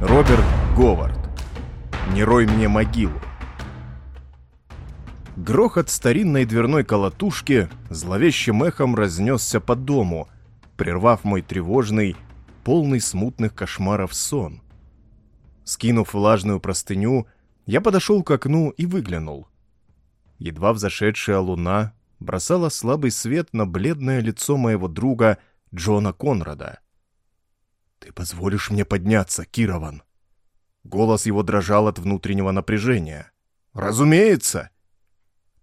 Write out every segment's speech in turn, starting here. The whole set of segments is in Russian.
Роберт Говард. «Не рой мне могилу». Грохот старинной дверной колотушки зловещим эхом разнесся по дому, прервав мой тревожный, полный смутных кошмаров сон. Скинув влажную простыню, я подошел к окну и выглянул. Едва взошедшая луна бросала слабый свет на бледное лицо моего друга Джона Конрада. «Ты позволишь мне подняться, Кирован?» Голос его дрожал от внутреннего напряжения. «Разумеется!»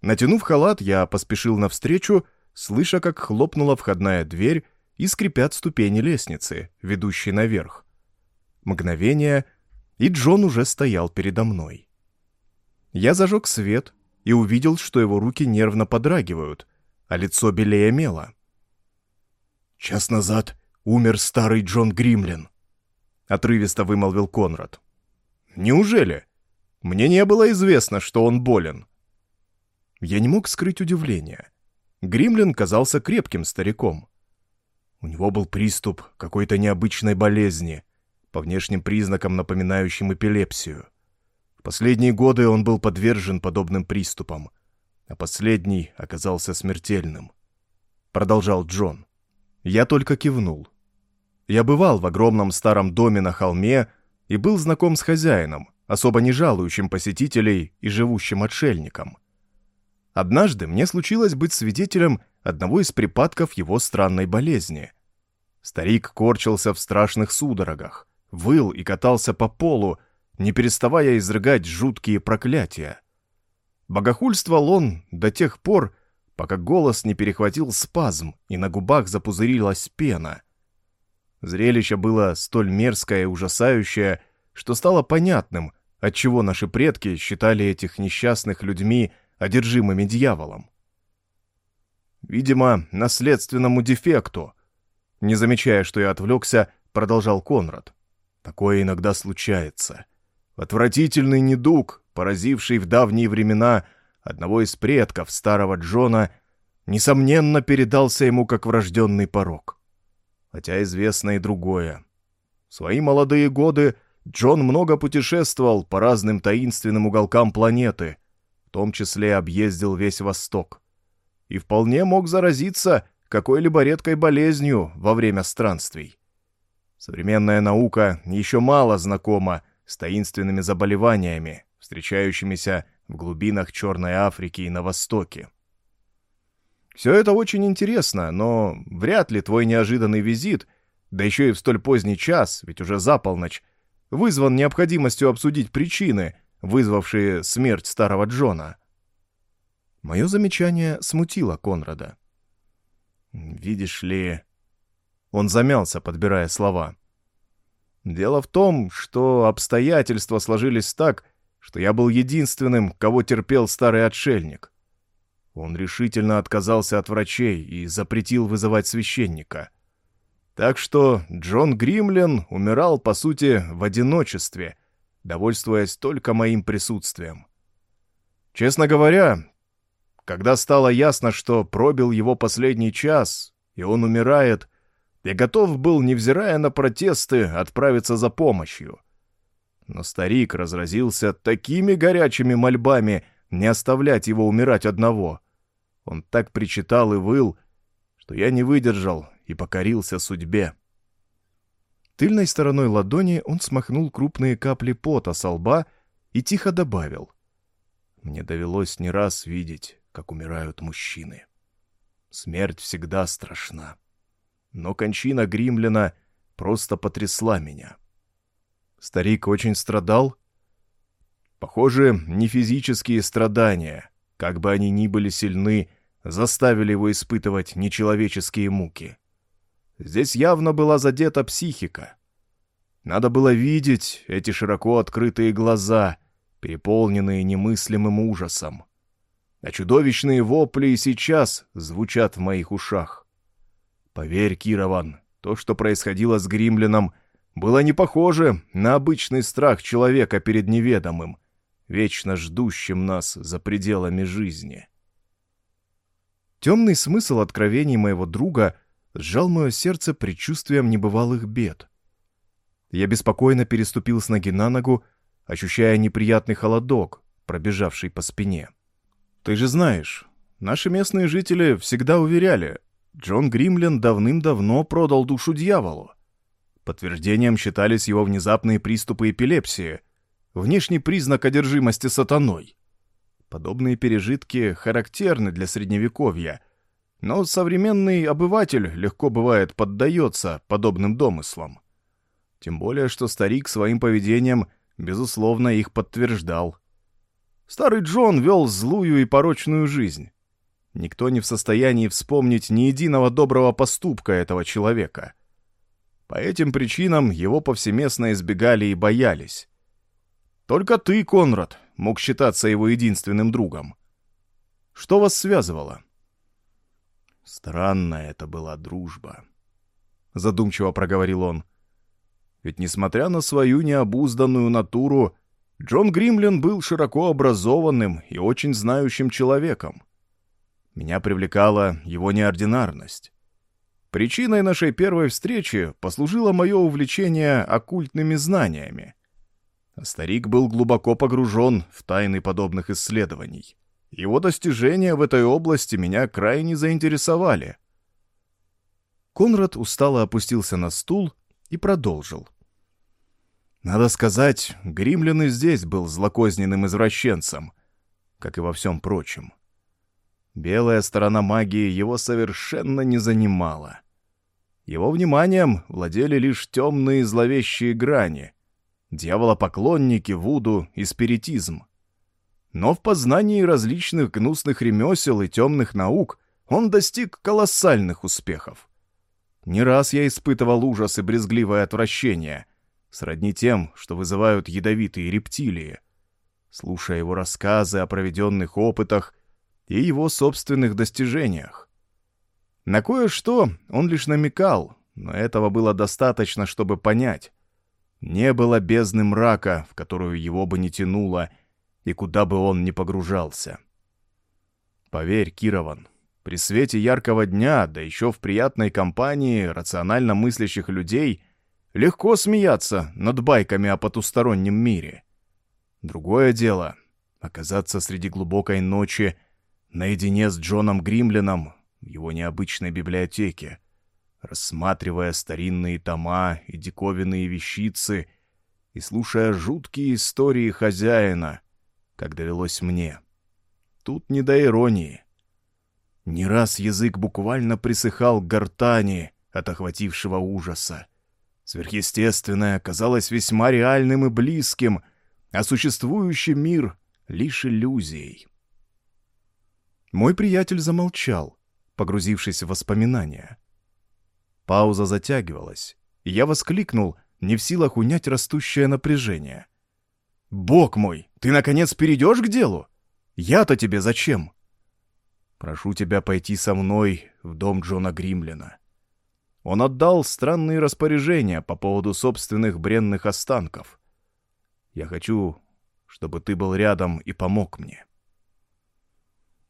Натянув халат, я поспешил навстречу, слыша, как хлопнула входная дверь и скрипят ступени лестницы, ведущей наверх. Мгновение, и Джон уже стоял передо мной. Я зажег свет и увидел, что его руки нервно подрагивают, а лицо белее мела. «Час назад умер старый Джон Гримлин», — отрывисто вымолвил Конрад. «Неужели? Мне не было известно, что он болен». Я не мог скрыть удивление. Гримлин казался крепким стариком. У него был приступ какой-то необычной болезни, по внешним признакам напоминающим эпилепсию. В последние годы он был подвержен подобным приступам, а последний оказался смертельным. Продолжал Джон. Я только кивнул. Я бывал в огромном старом доме на холме и был знаком с хозяином, особо не жалующим посетителей и живущим отшельником. Однажды мне случилось быть свидетелем одного из припадков его странной болезни. Старик корчился в страшных судорогах, выл и катался по полу, не переставая изрыгать жуткие проклятия. Богохульствовал он до тех пор, пока голос не перехватил спазм и на губах запузырилась пена. Зрелище было столь мерзкое и ужасающее, что стало понятным, отчего наши предки считали этих несчастных людьми одержимыми дьяволом. Видимо, наследственному дефекту. Не замечая, что я отвлекся, продолжал Конрад. Такое иногда случается. Отвратительный недуг, поразивший в давние времена одного из предков старого Джона, несомненно передался ему как врожденный порог. Хотя известно и другое. В свои молодые годы Джон много путешествовал по разным таинственным уголкам планеты — в том числе объездил весь Восток, и вполне мог заразиться какой-либо редкой болезнью во время странствий. Современная наука еще мало знакома с таинственными заболеваниями, встречающимися в глубинах Черной Африки и на Востоке. Все это очень интересно, но вряд ли твой неожиданный визит, да еще и в столь поздний час, ведь уже за полночь, вызван необходимостью обсудить причины, вызвавшие смерть старого Джона. Мое замечание смутило Конрада. «Видишь ли...» Он замялся, подбирая слова. «Дело в том, что обстоятельства сложились так, что я был единственным, кого терпел старый отшельник. Он решительно отказался от врачей и запретил вызывать священника. Так что Джон Гримлин умирал, по сути, в одиночестве — довольствуясь только моим присутствием. Честно говоря, когда стало ясно, что пробил его последний час, и он умирает, я готов был, невзирая на протесты, отправиться за помощью. Но старик разразился такими горячими мольбами не оставлять его умирать одного. Он так причитал и выл, что я не выдержал и покорился судьбе. Тыльной стороной ладони он смахнул крупные капли пота со лба и тихо добавил. «Мне довелось не раз видеть, как умирают мужчины. Смерть всегда страшна. Но кончина Гримлина просто потрясла меня. Старик очень страдал. Похоже, не физические страдания, как бы они ни были сильны, заставили его испытывать нечеловеческие муки. Здесь явно была задета психика. Надо было видеть эти широко открытые глаза, переполненные немыслимым ужасом. А чудовищные вопли и сейчас звучат в моих ушах. Поверь, Кирован, то, что происходило с Гримлином, было не похоже на обычный страх человека перед неведомым, вечно ждущим нас за пределами жизни. Темный смысл откровений моего друга — сжал мое сердце предчувствием небывалых бед. Я беспокойно переступил с ноги на ногу, ощущая неприятный холодок, пробежавший по спине. «Ты же знаешь, наши местные жители всегда уверяли, Джон Гримлин давным-давно продал душу дьяволу. Подтверждением считались его внезапные приступы эпилепсии, внешний признак одержимости сатаной. Подобные пережитки характерны для средневековья, но современный обыватель легко бывает поддается подобным домыслам. Тем более, что старик своим поведением, безусловно, их подтверждал. Старый Джон вел злую и порочную жизнь. Никто не в состоянии вспомнить ни единого доброго поступка этого человека. По этим причинам его повсеместно избегали и боялись. Только ты, Конрад, мог считаться его единственным другом. Что вас связывало? Странная это была дружба. Задумчиво проговорил он. Ведь несмотря на свою необузданную натуру, Джон Гримлин был широко образованным и очень знающим человеком. Меня привлекала его неординарность. Причиной нашей первой встречи послужило мое увлечение оккультными знаниями. Старик был глубоко погружен в тайны подобных исследований. Его достижения в этой области меня крайне заинтересовали. Конрад устало опустился на стул и продолжил. Надо сказать, Гримлин и здесь был злокозненным извращенцем, как и во всем прочем. Белая сторона магии его совершенно не занимала. Его вниманием владели лишь темные зловещие грани, дьяволопоклонники, вуду и спиритизм. Но в познании различных гнусных ремесел и темных наук он достиг колоссальных успехов. Не раз я испытывал ужас и брезгливое отвращение, сродни тем, что вызывают ядовитые рептилии. Слушая его рассказы о проведенных опытах и его собственных достижениях. На кое-что он лишь намекал, но этого было достаточно, чтобы понять. Не было бездны мрака, в которую его бы не тянуло, и куда бы он ни погружался. Поверь, Кирован, при свете яркого дня, да еще в приятной компании рационально мыслящих людей, легко смеяться над байками о потустороннем мире. Другое дело — оказаться среди глубокой ночи наедине с Джоном Гримлином в его необычной библиотеке, рассматривая старинные тома и диковинные вещицы и слушая жуткие истории хозяина, как довелось мне. Тут не до иронии. Не раз язык буквально присыхал к гортани от охватившего ужаса. Сверхъестественное казалось весьма реальным и близким, а существующий мир — лишь иллюзией. Мой приятель замолчал, погрузившись в воспоминания. Пауза затягивалась, и я воскликнул, не в силах унять растущее напряжение. «Бог мой, ты, наконец, перейдешь к делу? Я-то тебе зачем?» «Прошу тебя пойти со мной в дом Джона Гримлина». Он отдал странные распоряжения по поводу собственных бренных останков. «Я хочу, чтобы ты был рядом и помог мне».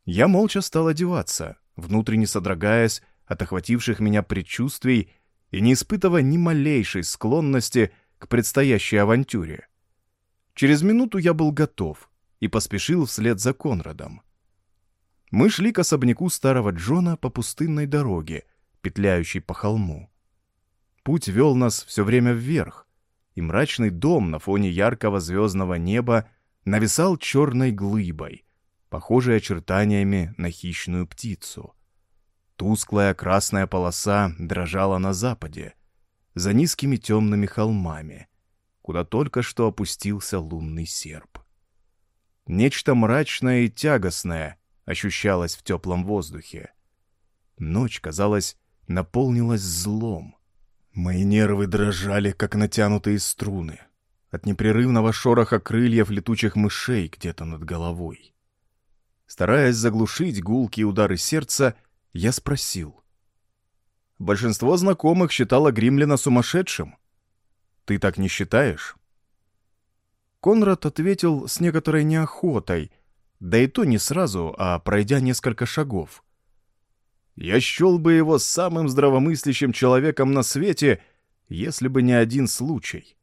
Я молча стал одеваться, внутренне содрогаясь от охвативших меня предчувствий и не испытывая ни малейшей склонности к предстоящей авантюре. Через минуту я был готов и поспешил вслед за Конрадом. Мы шли к особняку старого Джона по пустынной дороге, петляющей по холму. Путь вел нас все время вверх, и мрачный дом на фоне яркого звездного неба нависал черной глыбой, похожей очертаниями на хищную птицу. Тусклая красная полоса дрожала на западе, за низкими темными холмами, куда только что опустился лунный серп. Нечто мрачное и тягостное ощущалось в теплом воздухе. Ночь, казалось, наполнилась злом. Мои нервы дрожали, как натянутые струны, от непрерывного шороха крыльев летучих мышей где-то над головой. Стараясь заглушить гулкие удары сердца, я спросил. Большинство знакомых считало Гримлина сумасшедшим. Ты так не считаешь? Конрад ответил с некоторой неохотой, да и то не сразу, а пройдя несколько шагов. Я счел бы его самым здравомыслящим человеком на свете, если бы не один случай.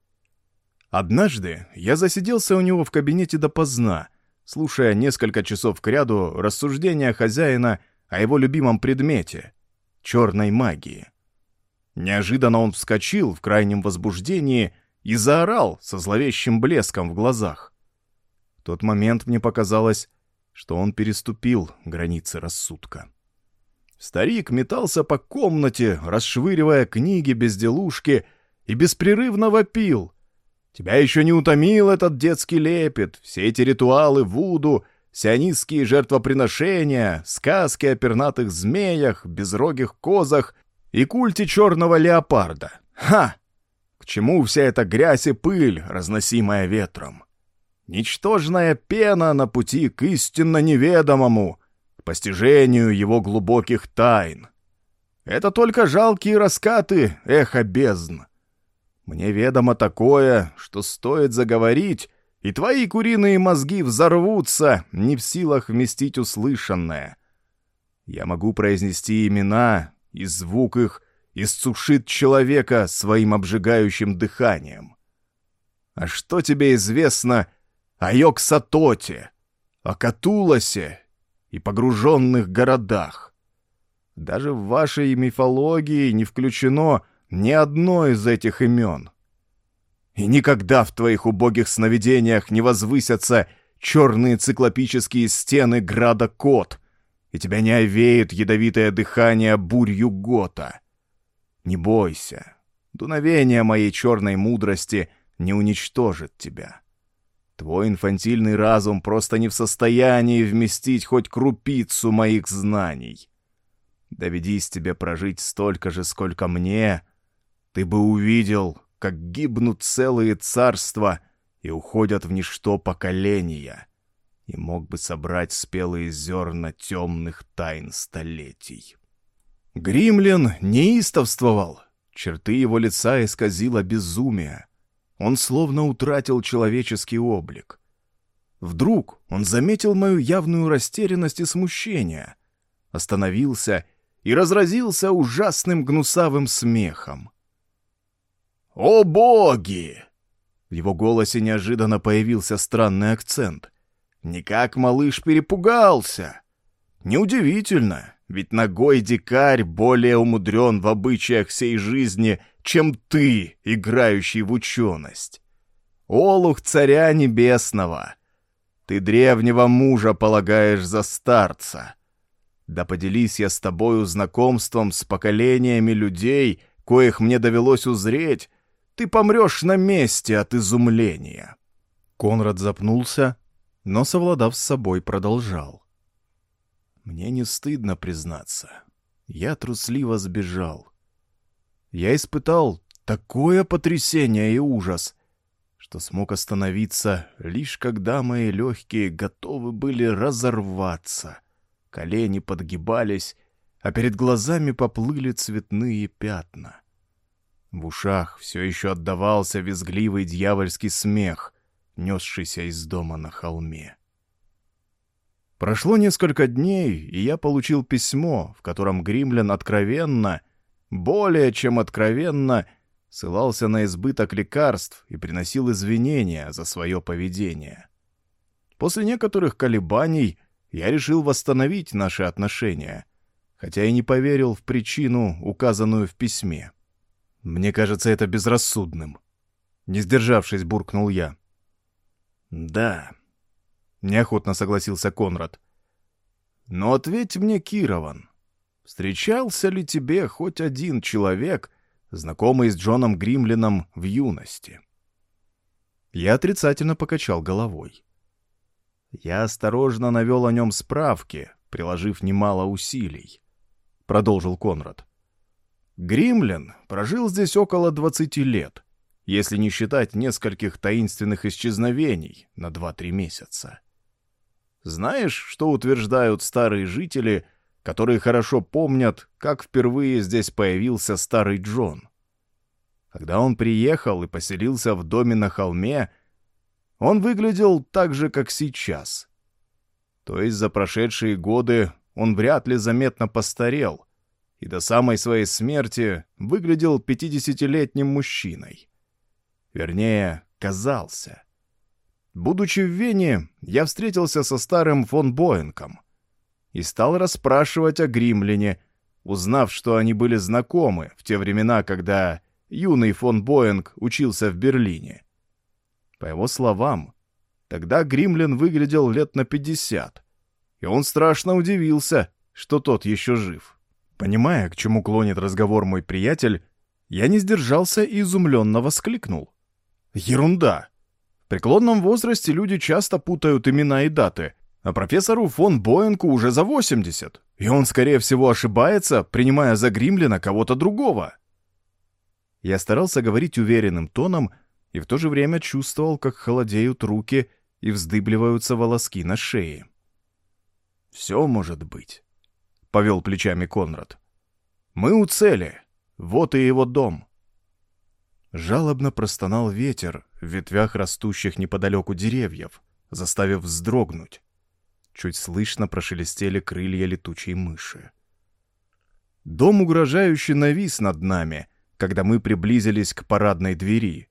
Однажды я засиделся у него в кабинете допоздна, слушая несколько часов кряду рассуждения хозяина о его любимом предмете — черной магии. Неожиданно он вскочил в крайнем возбуждении и заорал со зловещим блеском в глазах. В тот момент мне показалось, что он переступил границы рассудка. Старик метался по комнате, расшвыривая книги, безделушки, и беспрерывно вопил. «Тебя еще не утомил этот детский лепет, все эти ритуалы Вуду, сионистские жертвоприношения, сказки о пернатых змеях, безрогих козах и культе черного леопарда. Ха! К чему вся эта грязь и пыль, разносимая ветром? Ничтожная пена на пути к истинно неведомому, к постижению его глубоких тайн. Это только жалкие раскаты эхо бездн. Мне ведомо такое, что стоит заговорить, и твои куриные мозги взорвутся, не в силах вместить услышанное. Я могу произнести имена, и звук их иссушит человека своим обжигающим дыханием. А что тебе известно о Йоксатоте, о Катуласе и погруженных городах? Даже в вашей мифологии не включено ни одно из этих имен. И никогда в твоих убогих сновидениях не возвысятся черные циклопические стены града Кот, и тебя не овеет ядовитое дыхание бурью Гота. Не бойся, дуновение моей черной мудрости не уничтожит тебя. Твой инфантильный разум просто не в состоянии вместить хоть крупицу моих знаний. Доведись тебе прожить столько же, сколько мне, ты бы увидел, как гибнут целые царства и уходят в ничто поколения — и мог бы собрать спелые зерна темных тайн столетий. Гримлин неистовствовал, черты его лица исказило безумие. Он словно утратил человеческий облик. Вдруг он заметил мою явную растерянность и смущение, остановился и разразился ужасным гнусавым смехом. «О боги!» В его голосе неожиданно появился странный акцент. Никак малыш перепугался. Неудивительно, ведь ногой дикарь более умудрен в обычаях всей жизни, чем ты, играющий в ученость. Олух царя небесного, ты древнего мужа полагаешь за старца. Да поделись я с тобою знакомством с поколениями людей, коих мне довелось узреть, ты помрешь на месте от изумления. Конрад запнулся, но, совладав с собой, продолжал. Мне не стыдно признаться. Я трусливо сбежал. Я испытал такое потрясение и ужас, что смог остановиться, лишь когда мои легкие готовы были разорваться. Колени подгибались, а перед глазами поплыли цветные пятна. В ушах все еще отдавался визгливый дьявольский смех, несшийся из дома на холме. Прошло несколько дней, и я получил письмо, в котором Гримлин откровенно, более чем откровенно, ссылался на избыток лекарств и приносил извинения за свое поведение. После некоторых колебаний я решил восстановить наши отношения, хотя и не поверил в причину, указанную в письме. Мне кажется это безрассудным. Не сдержавшись, буркнул я. «Да», — неохотно согласился Конрад. «Но ответь мне, Кирован, встречался ли тебе хоть один человек, знакомый с Джоном Гримлином в юности?» Я отрицательно покачал головой. Я осторожно навел о нем справки, приложив немало усилий. Продолжил Конрад. Гримлин прожил здесь около двадцати лет если не считать нескольких таинственных исчезновений на 2-3 месяца. Знаешь, что утверждают старые жители, которые хорошо помнят, как впервые здесь появился старый Джон? Когда он приехал и поселился в доме на холме, он выглядел так же, как сейчас. То есть за прошедшие годы он вряд ли заметно постарел, и до самой своей смерти выглядел 50-летним мужчиной. Вернее, казался. Будучи в Вене, я встретился со старым фон Боенком и стал расспрашивать о Гримлине, узнав, что они были знакомы в те времена, когда юный фон Боинг учился в Берлине. По его словам, тогда Гримлин выглядел лет на 50, и он страшно удивился, что тот еще жив. Понимая, к чему клонит разговор мой приятель, я не сдержался и изумленно воскликнул. «Ерунда! В преклонном возрасте люди часто путают имена и даты, а профессору фон Боенку уже за 80, и он, скорее всего, ошибается, принимая за Гримлина кого-то другого». Я старался говорить уверенным тоном и в то же время чувствовал, как холодеют руки и вздыбливаются волоски на шее. «Все может быть», — повел плечами Конрад. «Мы у цели. Вот и его дом». Жалобно простонал ветер в ветвях растущих неподалеку деревьев, заставив вздрогнуть. Чуть слышно прошелестели крылья летучей мыши. Дом угрожающе навис над нами, когда мы приблизились к парадной двери.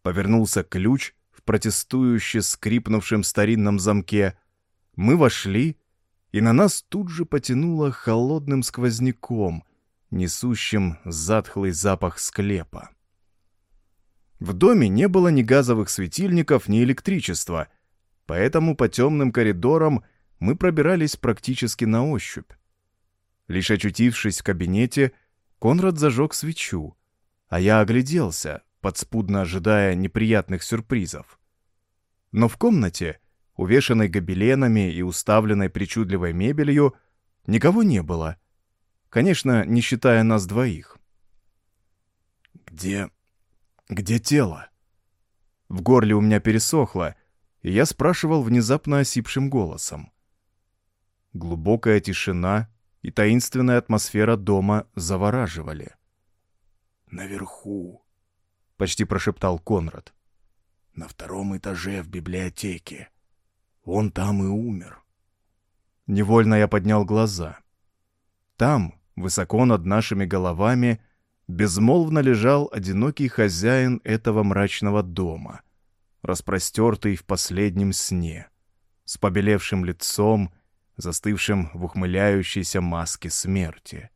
Повернулся ключ в протестующе скрипнувшем старинном замке. Мы вошли, и на нас тут же потянуло холодным сквозняком, несущим затхлый запах склепа. В доме не было ни газовых светильников, ни электричества, поэтому по темным коридорам мы пробирались практически на ощупь. Лишь очутившись в кабинете, Конрад зажег свечу, а я огляделся, подспудно ожидая неприятных сюрпризов. Но в комнате, увешанной гобеленами и уставленной причудливой мебелью, никого не было. Конечно, не считая нас двоих. «Где... где тело?» В горле у меня пересохло, и я спрашивал внезапно осипшим голосом. Глубокая тишина и таинственная атмосфера дома завораживали. «Наверху», — почти прошептал Конрад. «На втором этаже в библиотеке. Он там и умер». Невольно я поднял глаза. Там, высоко над нашими головами, безмолвно лежал одинокий хозяин этого мрачного дома, распростертый в последнем сне, с побелевшим лицом, застывшим в ухмыляющейся маске смерти.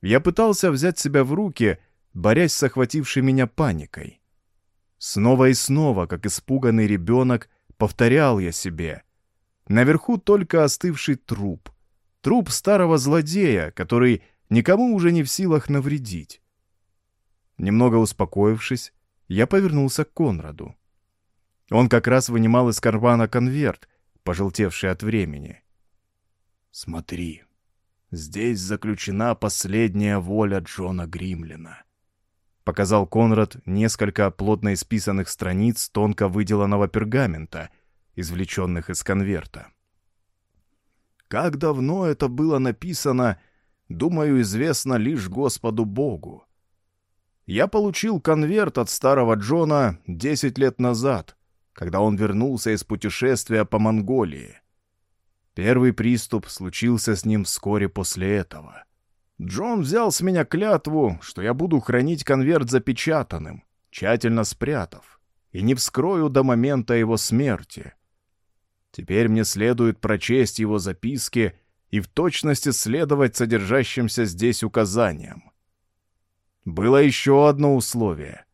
Я пытался взять себя в руки, борясь с охватившей меня паникой. Снова и снова, как испуганный ребенок, повторял я себе. Наверху только остывший труп. Труп старого злодея, который никому уже не в силах навредить. Немного успокоившись, я повернулся к Конраду. Он как раз вынимал из кармана конверт, пожелтевший от времени. «Смотри, здесь заключена последняя воля Джона Гримлина», — показал Конрад несколько плотно исписанных страниц тонко выделанного пергамента, извлеченных из конверта. Как давно это было написано, думаю, известно лишь Господу Богу. Я получил конверт от старого Джона десять лет назад, когда он вернулся из путешествия по Монголии. Первый приступ случился с ним вскоре после этого. Джон взял с меня клятву, что я буду хранить конверт запечатанным, тщательно спрятав, и не вскрою до момента его смерти. Теперь мне следует прочесть его записки и в точности следовать содержащимся здесь указаниям. Было еще одно условие.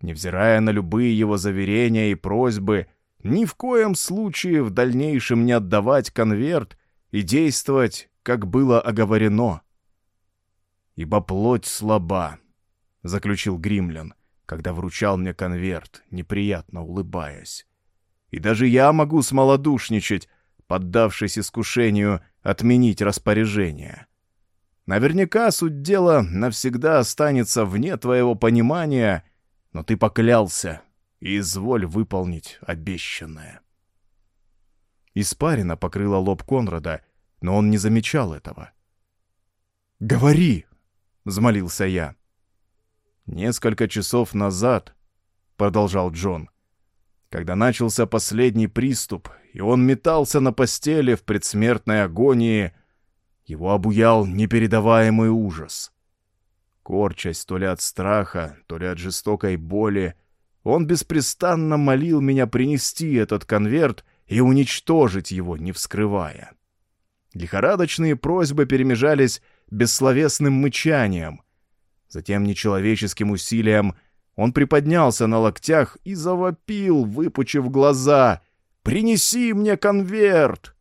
Невзирая на любые его заверения и просьбы, ни в коем случае в дальнейшем не отдавать конверт и действовать, как было оговорено. «Ибо плоть слаба», — заключил Гримлин, когда вручал мне конверт, неприятно улыбаясь. «И даже я могу смолодушничать, поддавшись искушению отменить распоряжение. Наверняка суть дела навсегда останется вне твоего понимания, но ты поклялся, и изволь выполнить обещанное. Испарина покрыла лоб Конрада, но он не замечал этого. «Говори!» — взмолился я. «Несколько часов назад», — продолжал Джон, когда начался последний приступ, и он метался на постели в предсмертной агонии, Его обуял непередаваемый ужас. Корчась то ли от страха, то ли от жестокой боли, он беспрестанно молил меня принести этот конверт и уничтожить его, не вскрывая. Лихорадочные просьбы перемежались бессловесным мычанием. Затем нечеловеческим усилием он приподнялся на локтях и завопил, выпучив глаза. «Принеси мне конверт!»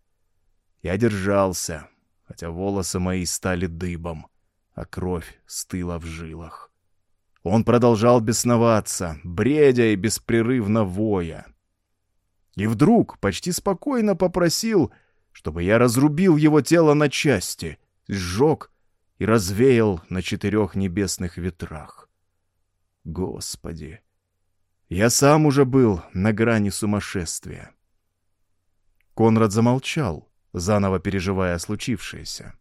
Я держался, хотя волосы мои стали дыбом, а кровь стыла в жилах. Он продолжал бесноваться, бредя и беспрерывно воя. И вдруг почти спокойно попросил, чтобы я разрубил его тело на части, сжег и развеял на четырех небесных ветрах. Господи! Я сам уже был на грани сумасшествия. Конрад замолчал, заново переживая случившееся.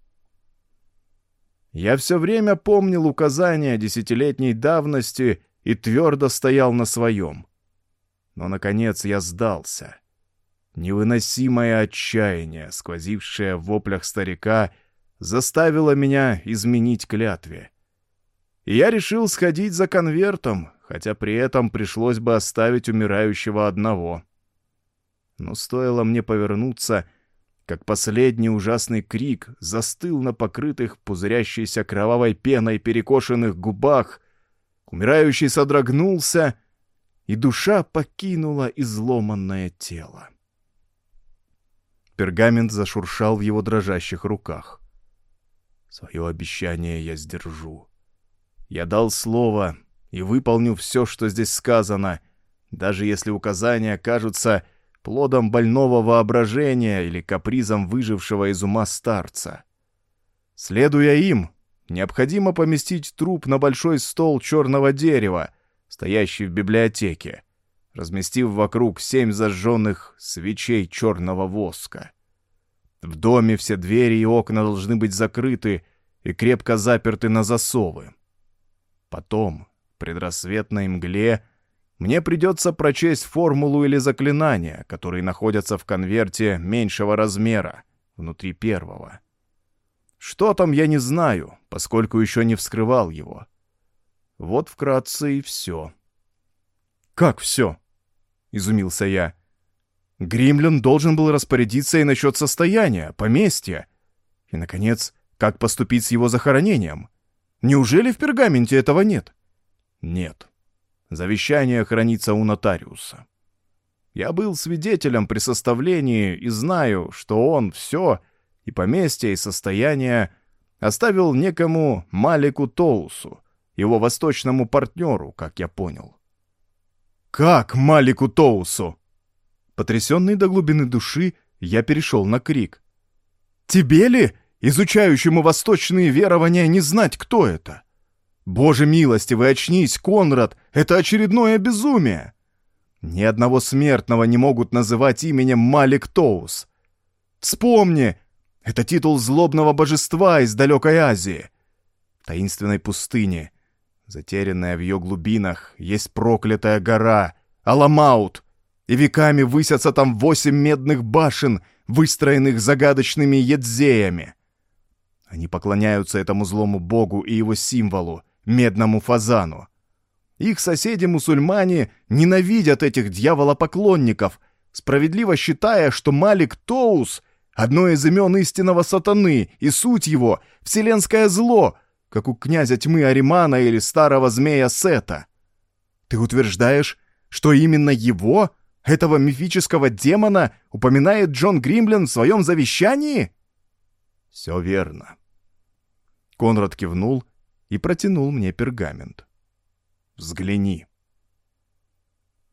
Я все время помнил указания десятилетней давности и твердо стоял на своем. Но, наконец, я сдался. Невыносимое отчаяние, сквозившее в воплях старика, заставило меня изменить клятве. И я решил сходить за конвертом, хотя при этом пришлось бы оставить умирающего одного. Но стоило мне повернуться — как последний ужасный крик застыл на покрытых пузырящейся кровавой пеной перекошенных губах, умирающий содрогнулся, и душа покинула изломанное тело. Пергамент зашуршал в его дрожащих руках. Свое обещание я сдержу. Я дал слово и выполню все, что здесь сказано, даже если указания кажутся плодом больного воображения или капризом выжившего из ума старца. Следуя им, необходимо поместить труп на большой стол черного дерева, стоящий в библиотеке, разместив вокруг семь зажженных свечей черного воска. В доме все двери и окна должны быть закрыты и крепко заперты на засовы. Потом, предрассветной мгле, мне придется прочесть формулу или заклинание, которые находятся в конверте меньшего размера, внутри первого. Что там, я не знаю, поскольку еще не вскрывал его. Вот вкратце и все. «Как все?» — изумился я. Гримлин должен был распорядиться и насчет состояния, поместья. И, наконец, как поступить с его захоронением? Неужели в пергаменте этого нет? Нет. Завещание хранится у нотариуса. Я был свидетелем при составлении и знаю, что он все, и поместье, и состояние, оставил некому Малику Тоусу, его восточному партнеру, как я понял. «Как Малику Тоусу?» Потрясенный до глубины души, я перешел на крик. «Тебе ли, изучающему восточные верования, не знать, кто это?» Боже милостивый, очнись, Конрад! Это очередное безумие! Ни одного смертного не могут называть именем Малик Тоус. Вспомни! Это титул злобного божества из далекой Азии. Таинственной пустыне, затерянная в ее глубинах, есть проклятая гора, Аламаут, и веками высятся там восемь медных башен, выстроенных загадочными едзеями. Они поклоняются этому злому богу и его символу, медному фазану. Их соседи-мусульмане ненавидят этих дьяволопоклонников, справедливо считая, что Малик Тоус — одно из имен истинного сатаны, и суть его — вселенское зло, как у князя тьмы Аримана или старого змея Сета. Ты утверждаешь, что именно его, этого мифического демона, упоминает Джон Гримлин в своем завещании? Все верно. Конрад кивнул и протянул мне пергамент. «Взгляни».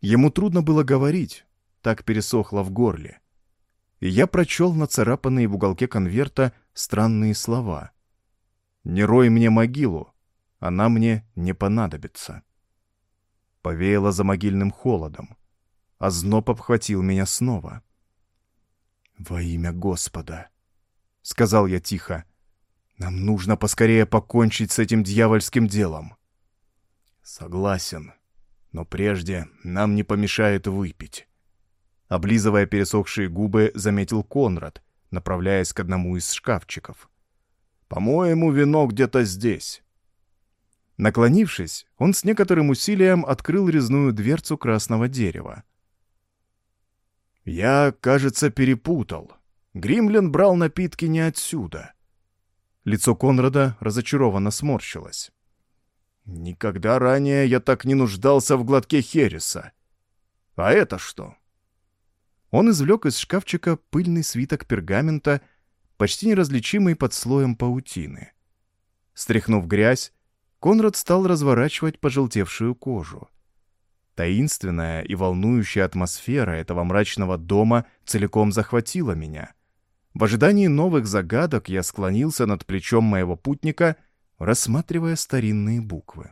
Ему трудно было говорить, так пересохло в горле. И я прочел нацарапанные в уголке конверта странные слова. «Не рой мне могилу, она мне не понадобится». Повеяло за могильным холодом, а зноб обхватил меня снова. «Во имя Господа!» — сказал я тихо. Нам нужно поскорее покончить с этим дьявольским делом. Согласен. Но прежде нам не помешает выпить. Облизывая пересохшие губы, заметил Конрад, направляясь к одному из шкафчиков. По-моему, вино где-то здесь». Наклонившись, он с некоторым усилием открыл резную дверцу красного дерева. «Я, кажется, перепутал. Гримлин брал напитки не отсюда». Лицо Конрада разочарованно сморщилось. «Никогда ранее я так не нуждался в глотке Хереса. А это что?» Он извлек из шкафчика пыльный свиток пергамента, почти неразличимый под слоем паутины. Стряхнув грязь, Конрад стал разворачивать пожелтевшую кожу. Таинственная и волнующая атмосфера этого мрачного дома целиком захватила меня. В ожидании новых загадок я склонился над плечом моего путника, рассматривая старинные буквы.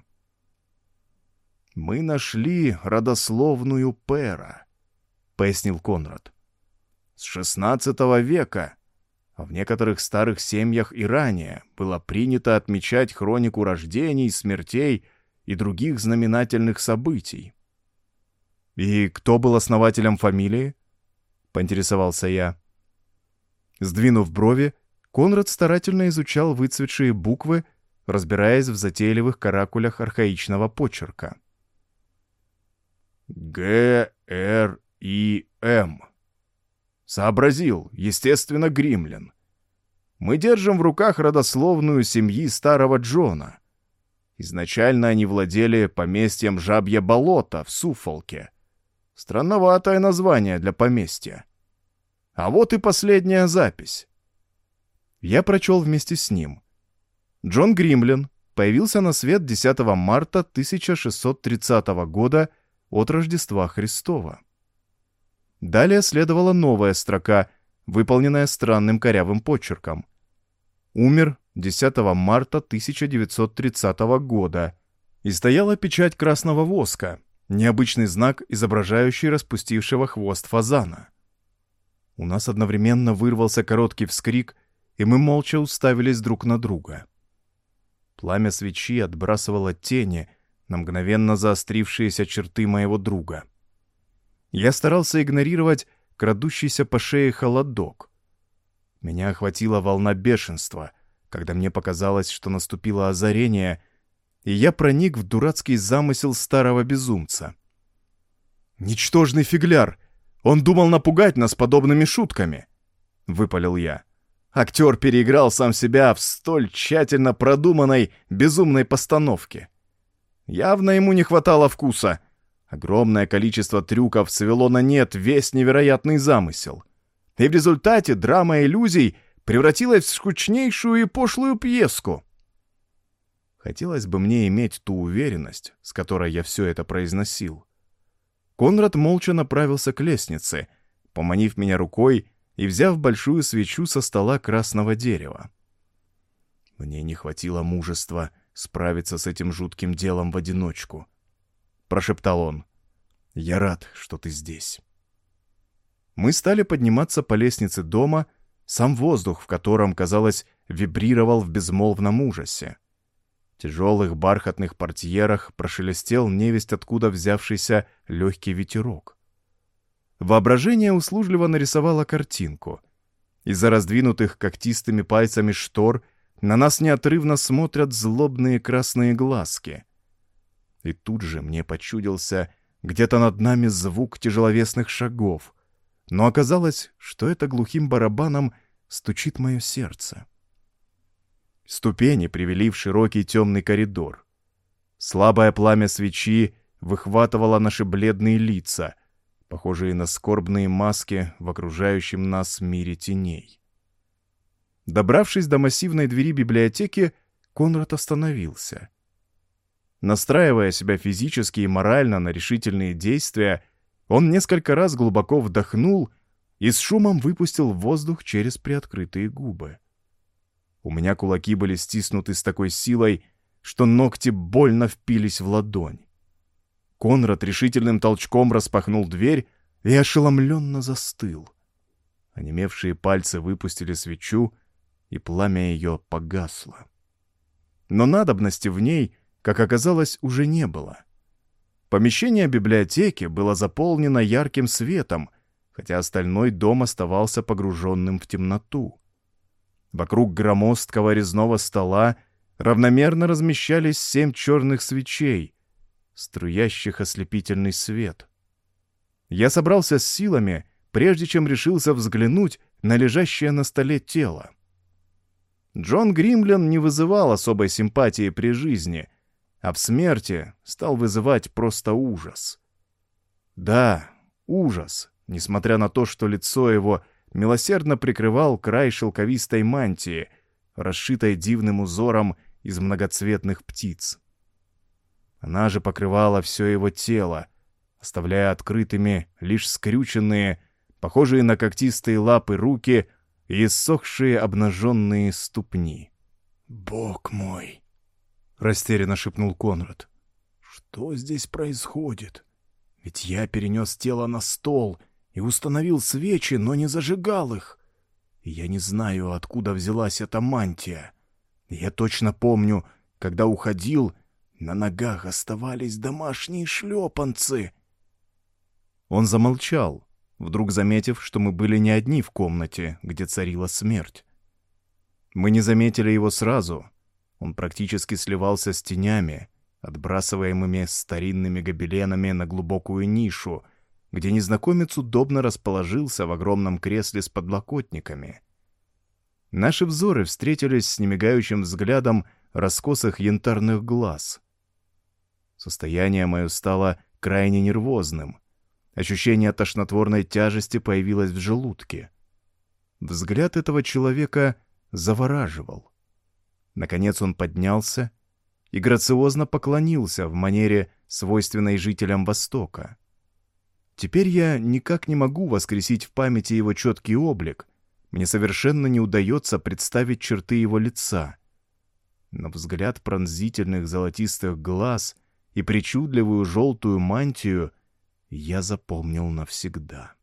«Мы нашли родословную Пера», — пояснил Конрад. «С XVI века а в некоторых старых семьях и ранее было принято отмечать хронику рождений, смертей и других знаменательных событий. «И кто был основателем фамилии?» — поинтересовался я. Сдвинув брови, Конрад старательно изучал выцветшие буквы, разбираясь в затейливых каракулях архаичного почерка. «Г-Р-И-М», Сообразил, естественно, гримлин. Мы держим в руках родословную семьи старого Джона. Изначально они владели поместьем Жабье болото в Суфолке. Странноватое название для поместья. А вот и последняя запись. Я прочел вместе с ним. Джон Гримлин появился на свет 10 марта 1630 года от Рождества Христова. Далее следовала новая строка, выполненная странным корявым почерком. Умер 10 марта 1930 года. И стояла печать красного воска, необычный знак, изображающий распустившего хвост фазана. У нас одновременно вырвался короткий вскрик, и мы молча уставились друг на друга. Пламя свечи отбрасывало тени на мгновенно заострившиеся черты моего друга — я старался игнорировать крадущийся по шее холодок. Меня охватила волна бешенства, когда мне показалось, что наступило озарение, и я проник в дурацкий замысел старого безумца. «Ничтожный фигляр! Он думал напугать нас подобными шутками!» — выпалил я. Актер переиграл сам себя в столь тщательно продуманной, безумной постановке. Явно ему не хватало вкуса, Огромное количество трюков свело на нет весь невероятный замысел. И в результате драма иллюзий превратилась в скучнейшую и пошлую пьеску. Хотелось бы мне иметь ту уверенность, с которой я все это произносил. Конрад молча направился к лестнице, поманив меня рукой и взяв большую свечу со стола красного дерева. Мне не хватило мужества справиться с этим жутким делом в одиночку —— прошептал он. «Я рад, что ты здесь». Мы стали подниматься по лестнице дома, сам воздух, в котором, казалось, вибрировал в безмолвном ужасе. Тяжелых бархатных портьерах прошелестел невесть откуда взявшийся легкий ветерок. Воображение услужливо нарисовало картинку. Из-за раздвинутых когтистыми пальцами штор на нас неотрывно смотрят злобные красные глазки — и тут же мне почудился где-то над нами звук тяжеловесных шагов, но оказалось, что это глухим барабаном стучит мое сердце. Ступени привели в широкий темный коридор. Слабое пламя свечи выхватывало наши бледные лица, похожие на скорбные маски в окружающем нас мире теней. Добравшись до массивной двери библиотеки, Конрад остановился — Настраивая себя физически и морально на решительные действия, он несколько раз глубоко вдохнул и с шумом выпустил воздух через приоткрытые губы. У меня кулаки были стиснуты с такой силой, что ногти больно впились в ладонь. Конрад решительным толчком распахнул дверь и ошеломленно застыл. Онемевшие пальцы выпустили свечу, и пламя ее погасло. Но надобности в ней — как оказалось, уже не было. Помещение библиотеки было заполнено ярким светом, хотя остальной дом оставался погруженным в темноту. Вокруг громоздкого резного стола равномерно размещались семь черных свечей, струящих ослепительный свет. Я собрался с силами, прежде чем решился взглянуть на лежащее на столе тело. Джон Гримлен не вызывал особой симпатии при жизни, а в смерти стал вызывать просто ужас. Да, ужас, несмотря на то, что лицо его милосердно прикрывал край шелковистой мантии, расшитой дивным узором из многоцветных птиц. Она же покрывала все его тело, оставляя открытыми лишь скрюченные, похожие на когтистые лапы руки и иссохшие обнаженные ступни. «Бог мой!» — растерянно шепнул Конрад. «Что здесь происходит? Ведь я перенес тело на стол и установил свечи, но не зажигал их. Я не знаю, откуда взялась эта мантия. Я точно помню, когда уходил, на ногах оставались домашние шлепанцы». Он замолчал, вдруг заметив, что мы были не одни в комнате, где царила смерть. Мы не заметили его сразу. Он практически сливался с тенями, отбрасываемыми старинными гобеленами на глубокую нишу, где незнакомец удобно расположился в огромном кресле с подлокотниками. Наши взоры встретились с немигающим взглядом раскосых янтарных глаз. Состояние мое стало крайне нервозным — Ощущение тошнотворной тяжести появилось в желудке. Взгляд этого человека завораживал. Наконец он поднялся и грациозно поклонился в манере, свойственной жителям Востока. Теперь я никак не могу воскресить в памяти его четкий облик, мне совершенно не удается представить черты его лица. Но взгляд пронзительных золотистых глаз и причудливую желтую мантию — я запомнил навсегда.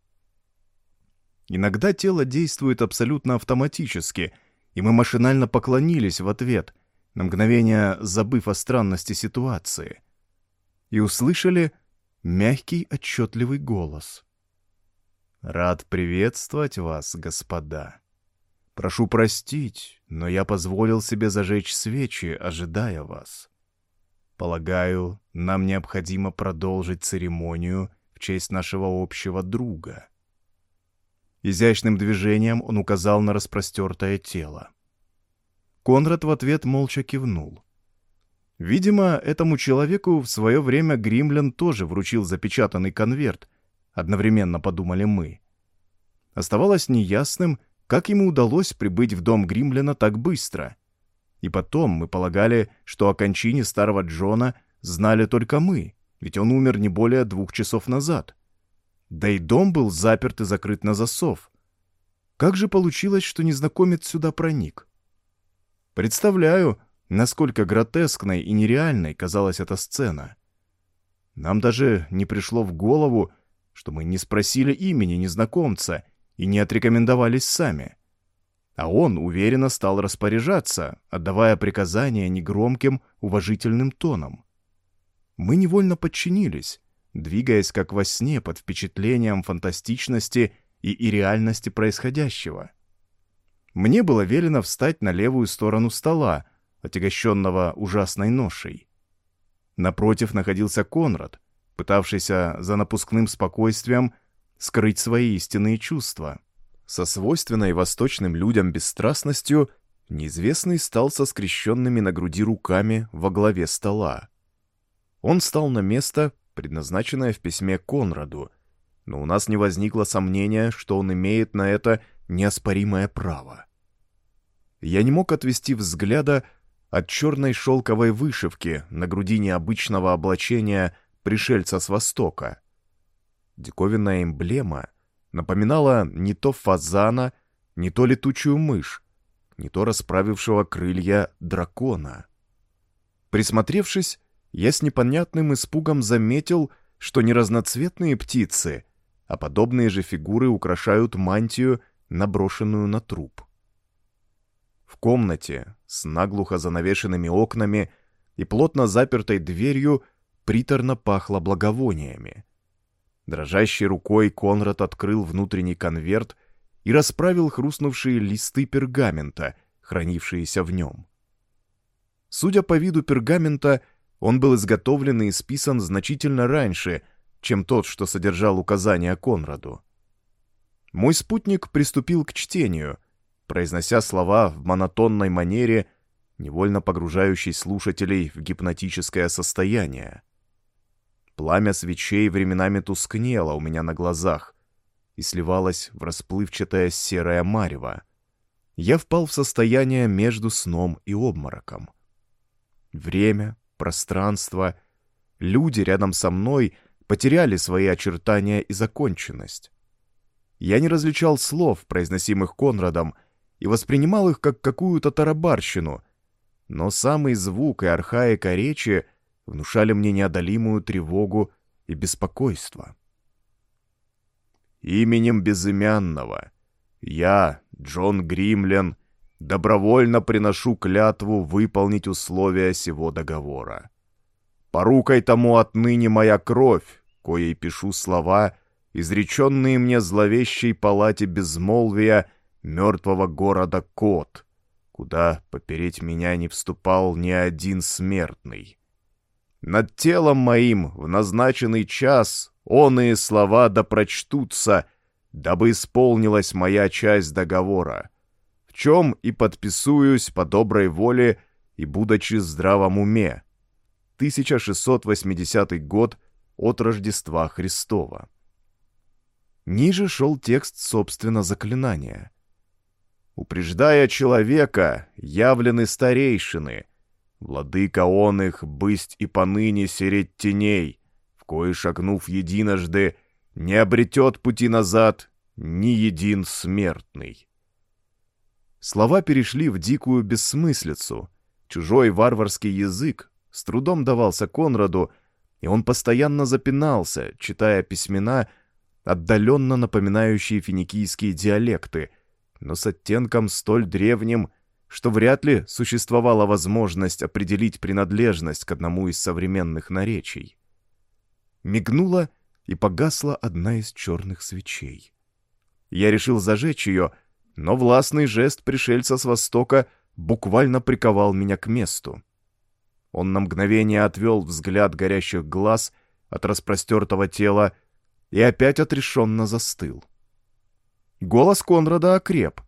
Иногда тело действует абсолютно автоматически, и мы машинально поклонились в ответ, на мгновение забыв о странности ситуации. И услышали мягкий отчетливый голос. «Рад приветствовать вас, господа. Прошу простить, но я позволил себе зажечь свечи, ожидая вас. Полагаю, нам необходимо продолжить церемонию в честь нашего общего друга. Изящным движением он указал на распростертое тело. Конрад в ответ молча кивнул. Видимо, этому человеку в свое время Гримлен тоже вручил запечатанный конверт, одновременно подумали мы. Оставалось неясным, как ему удалось прибыть в дом Гримлена так быстро — и потом мы полагали, что о кончине старого Джона знали только мы, ведь он умер не более двух часов назад. Да и дом был заперт и закрыт на засов. Как же получилось, что незнакомец сюда проник? Представляю, насколько гротескной и нереальной казалась эта сцена. Нам даже не пришло в голову, что мы не спросили имени незнакомца и не отрекомендовались сами. — а он уверенно стал распоряжаться, отдавая приказания негромким, уважительным тоном. Мы невольно подчинились, двигаясь как во сне под впечатлением фантастичности и, и реальности происходящего. Мне было велено встать на левую сторону стола, отягощенного ужасной ношей. Напротив находился Конрад, пытавшийся за напускным спокойствием скрыть свои истинные чувства — со свойственной восточным людям бесстрастностью неизвестный стал со скрещенными на груди руками во главе стола. Он стал на место, предназначенное в письме Конраду, но у нас не возникло сомнения, что он имеет на это неоспоримое право. Я не мог отвести взгляда от черной шелковой вышивки на груди необычного облачения пришельца с Востока. Диковинная эмблема — напоминала не то фазана, не то летучую мышь, не то расправившего крылья дракона. Присмотревшись, я с непонятным испугом заметил, что не разноцветные птицы, а подобные же фигуры украшают мантию, наброшенную на труп. В комнате с наглухо занавешенными окнами и плотно запертой дверью приторно пахло благовониями. Дрожащей рукой Конрад открыл внутренний конверт и расправил хрустнувшие листы пергамента, хранившиеся в нем. Судя по виду пергамента, он был изготовлен и исписан значительно раньше, чем тот, что содержал указания Конраду. Мой спутник приступил к чтению, произнося слова в монотонной манере, невольно погружающей слушателей в гипнотическое состояние. Пламя свечей временами тускнело у меня на глазах и сливалось в расплывчатое серое марево. Я впал в состояние между сном и обмороком. Время, пространство, люди рядом со мной потеряли свои очертания и законченность. Я не различал слов, произносимых Конрадом, и воспринимал их как какую-то тарабарщину, но самый звук и архаика речи внушали мне неодолимую тревогу и беспокойство. Именем безымянного я, Джон Гримлен, добровольно приношу клятву выполнить условия сего договора. Порукой тому отныне моя кровь, коей пишу слова, изреченные мне зловещей палате безмолвия мертвого города Кот, куда попереть меня не вступал ни один смертный. Над телом моим в назначенный час оные слова да прочтутся, дабы исполнилась моя часть договора, в чем и подписуюсь по доброй воле и будучи здравом уме. 1680 год от Рождества Христова. Ниже шел текст, собственно, заклинания. «Упреждая человека, явлены старейшины, владыка он их бысть и поныне сереть теней, в кое шагнув единожды, не обретет пути назад ни един смертный». Слова перешли в дикую бессмыслицу. Чужой варварский язык с трудом давался Конраду, и он постоянно запинался, читая письмена, отдаленно напоминающие финикийские диалекты, но с оттенком столь древним, что вряд ли существовала возможность определить принадлежность к одному из современных наречий. Мигнула и погасла одна из черных свечей. Я решил зажечь ее, но властный жест пришельца с востока буквально приковал меня к месту. Он на мгновение отвел взгляд горящих глаз от распростертого тела и опять отрешенно застыл. Голос Конрада окреп.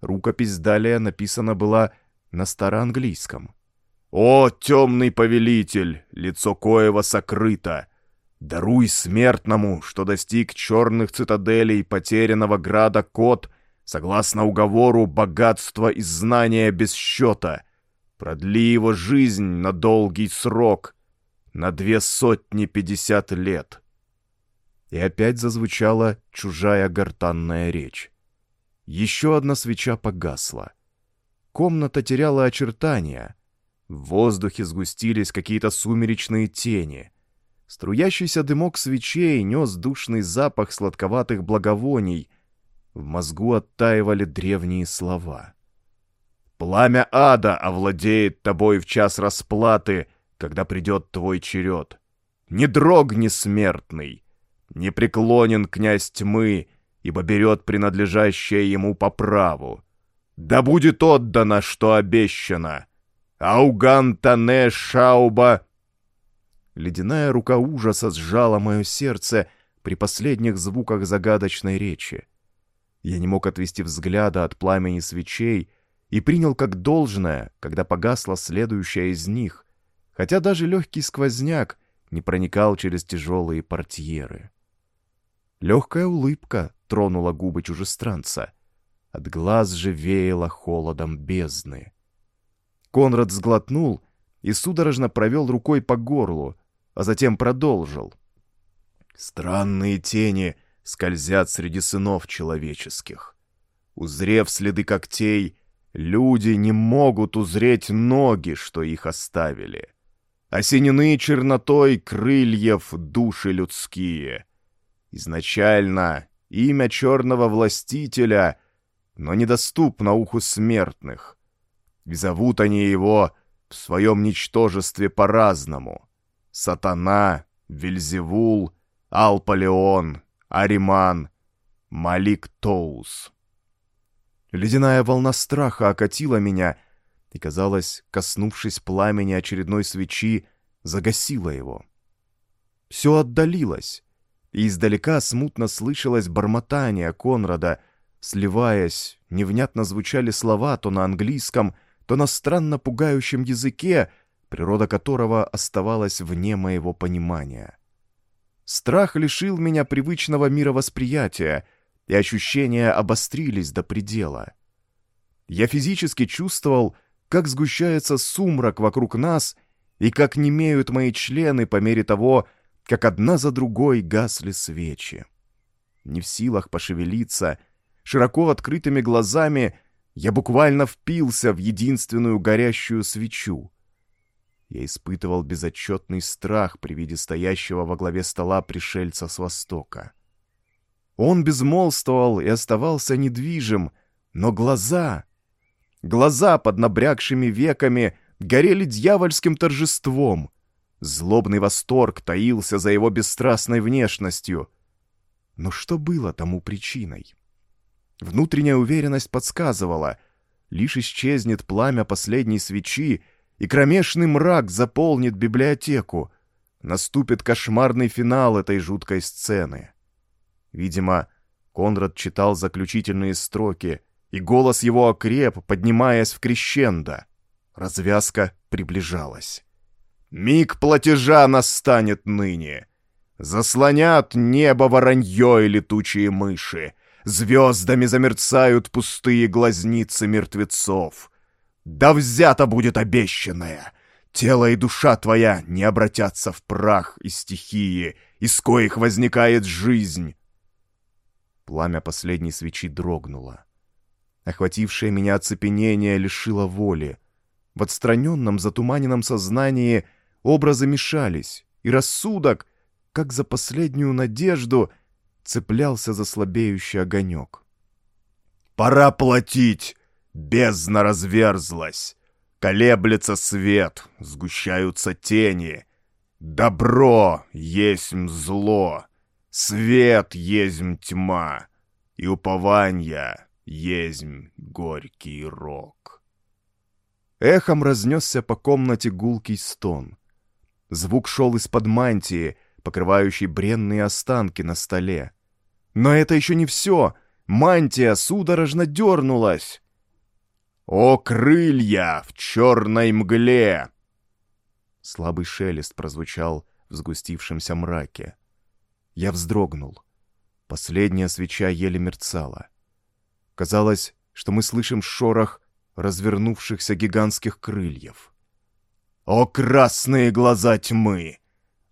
Рукопись далее написана была на староанглийском. «О, темный повелитель, лицо коего сокрыто! Даруй смертному, что достиг черных цитаделей потерянного града Кот, согласно уговору богатства и знания без счета. Продли его жизнь на долгий срок, на две сотни пятьдесят лет». И опять зазвучала чужая гортанная речь. Еще одна свеча погасла. Комната теряла очертания. В воздухе сгустились какие-то сумеречные тени. Струящийся дымок свечей нес душный запах сладковатых благовоний. В мозгу оттаивали древние слова. «Пламя ада овладеет тобой в час расплаты, когда придет твой черед. Не дрогни, смертный!» Не преклонен князь тьмы, ибо берет принадлежащее ему по праву. Да будет отдано, что обещано. Ауган Тане Шауба... Ледяная рука ужаса сжала мое сердце при последних звуках загадочной речи. Я не мог отвести взгляда от пламени свечей и принял как должное, когда погасла следующая из них, хотя даже легкий сквозняк не проникал через тяжелые портьеры. Легкая улыбка тронула губы чужестранца. От глаз же веяло холодом бездны. Конрад сглотнул и судорожно провел рукой по горлу, а затем продолжил. «Странные тени скользят среди сынов человеческих. Узрев следы когтей, люди не могут узреть ноги, что их оставили. Осенены чернотой крыльев души людские — Изначально имя черного властителя, но недоступно уху смертных. И зовут они его в своем ничтожестве по-разному. Сатана, Вельзевул, Алполеон, Ариман, Малик Тоус. Ледяная волна страха окатила меня и, казалось, коснувшись пламени очередной свечи, загасила его. Все отдалилось, и издалека смутно слышалось бормотание Конрада, сливаясь, невнятно звучали слова то на английском, то на странно пугающем языке, природа которого оставалась вне моего понимания. Страх лишил меня привычного мировосприятия, и ощущения обострились до предела. Я физически чувствовал, как сгущается сумрак вокруг нас и как немеют мои члены по мере того, как одна за другой гасли свечи. Не в силах пошевелиться, широко открытыми глазами я буквально впился в единственную горящую свечу. Я испытывал безотчетный страх при виде стоящего во главе стола пришельца с востока. Он безмолвствовал и оставался недвижим, но глаза, глаза под набрякшими веками горели дьявольским торжеством. Злобный восторг таился за его бесстрастной внешностью. Но что было тому причиной? Внутренняя уверенность подсказывала, лишь исчезнет пламя последней свечи, и кромешный мрак заполнит библиотеку. Наступит кошмарный финал этой жуткой сцены. Видимо, Конрад читал заключительные строки, и голос его окреп, поднимаясь в крещендо. Развязка приближалась. «Миг платежа настанет ныне. Заслонят небо воронье и летучие мыши. Звездами замерцают пустые глазницы мертвецов. Да взято будет обещанное. Тело и душа твоя не обратятся в прах и стихии, из коих возникает жизнь». Пламя последней свечи дрогнуло. Охватившее меня оцепенение лишило воли. В отстраненном, затуманенном сознании образы мешались, и рассудок, как за последнюю надежду, цеплялся за слабеющий огонек. «Пора платить!» Бездна разверзлась. Колеблется свет, сгущаются тени. Добро есть зло, свет есть тьма, и упование есть горький рок. Эхом разнесся по комнате гулкий стон. Звук шел из-под мантии, покрывающей бренные останки на столе. Но это еще не все. Мантия судорожно дернулась. «О, крылья в черной мгле!» Слабый шелест прозвучал в сгустившемся мраке. Я вздрогнул. Последняя свеча еле мерцала. Казалось, что мы слышим шорох развернувшихся гигантских крыльев. «О, красные глаза тьмы!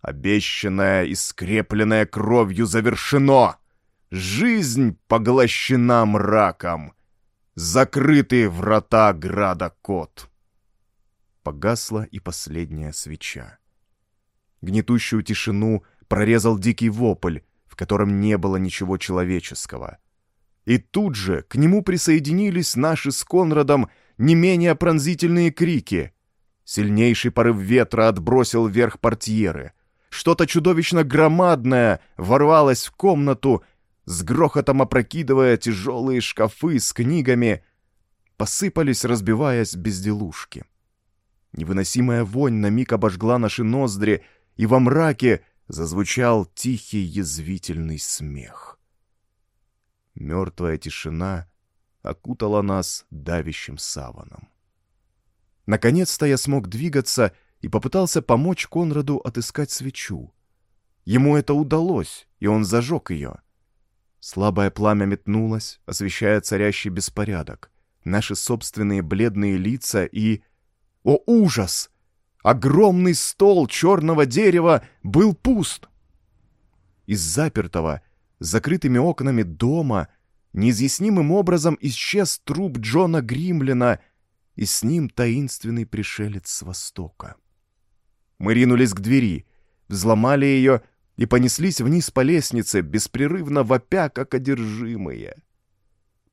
Обещанное и скрепленное кровью завершено! Жизнь поглощена мраком! Закрыты врата града Кот!» Погасла и последняя свеча. Гнетущую тишину прорезал дикий вопль, в котором не было ничего человеческого — и тут же к нему присоединились наши с Конрадом не менее пронзительные крики. Сильнейший порыв ветра отбросил вверх портьеры. Что-то чудовищно громадное ворвалось в комнату, с грохотом опрокидывая тяжелые шкафы с книгами. Посыпались, разбиваясь, безделушки. Невыносимая вонь на миг обожгла наши ноздри, и во мраке зазвучал тихий язвительный смех. Мертвая тишина окутала нас давящим саваном. Наконец-то я смог двигаться и попытался помочь Конраду отыскать свечу. Ему это удалось, и он зажег ее. Слабое пламя метнулось, освещая царящий беспорядок, наши собственные бледные лица и... О, ужас! Огромный стол черного дерева был пуст! Из запертого, с закрытыми окнами дома неизъяснимым образом исчез труп Джона Гримлина и с ним таинственный пришелец с Востока. Мы ринулись к двери, взломали ее и понеслись вниз по лестнице, беспрерывно вопя, как одержимые.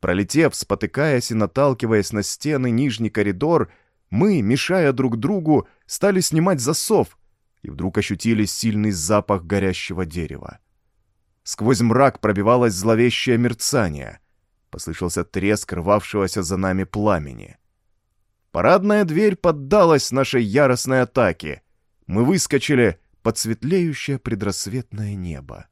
Пролетев, спотыкаясь и наталкиваясь на стены нижний коридор, мы, мешая друг другу, стали снимать засов и вдруг ощутили сильный запах горящего дерева. Сквозь мрак пробивалось зловещее мерцание. Послышался треск рвавшегося за нами пламени. Парадная дверь поддалась нашей яростной атаке. Мы выскочили под светлеющее предрассветное небо.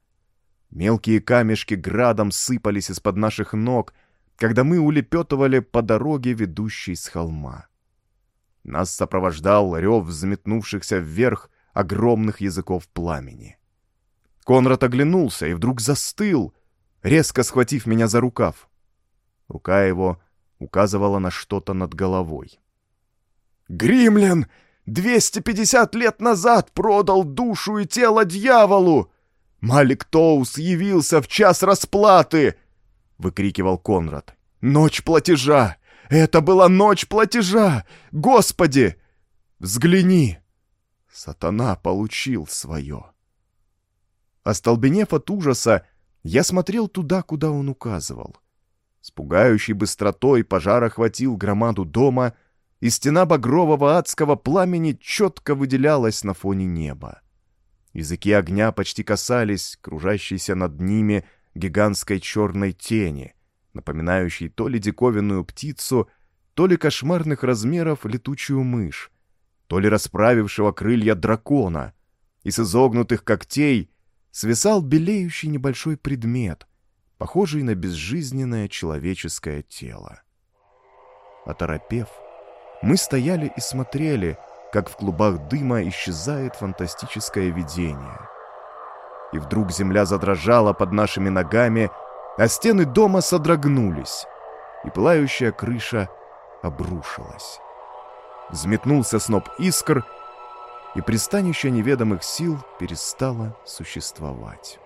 Мелкие камешки градом сыпались из-под наших ног, когда мы улепетывали по дороге, ведущей с холма. Нас сопровождал рев взметнувшихся вверх огромных языков пламени. Конрад оглянулся и вдруг застыл, резко схватив меня за рукав. Рука его указывала на что-то над головой. «Гримлин! 250 лет назад продал душу и тело дьяволу! Малик Тоус явился в час расплаты!» — выкрикивал Конрад. «Ночь платежа! Это была ночь платежа! Господи! Взгляни!» Сатана получил свое. Остолбенев от ужаса, я смотрел туда, куда он указывал. С пугающей быстротой пожар охватил громаду дома, и стена багрового адского пламени четко выделялась на фоне неба. Языки огня почти касались кружащейся над ними гигантской черной тени — напоминающий то ли диковинную птицу, то ли кошмарных размеров летучую мышь, то ли расправившего крылья дракона, и с изогнутых когтей свисал белеющий небольшой предмет, похожий на безжизненное человеческое тело. Оторопев, мы стояли и смотрели, как в клубах дыма исчезает фантастическое видение. И вдруг земля задрожала под нашими ногами, а стены дома содрогнулись, и пылающая крыша обрушилась. Взметнулся сноп искр, и пристанище неведомых сил перестало существовать.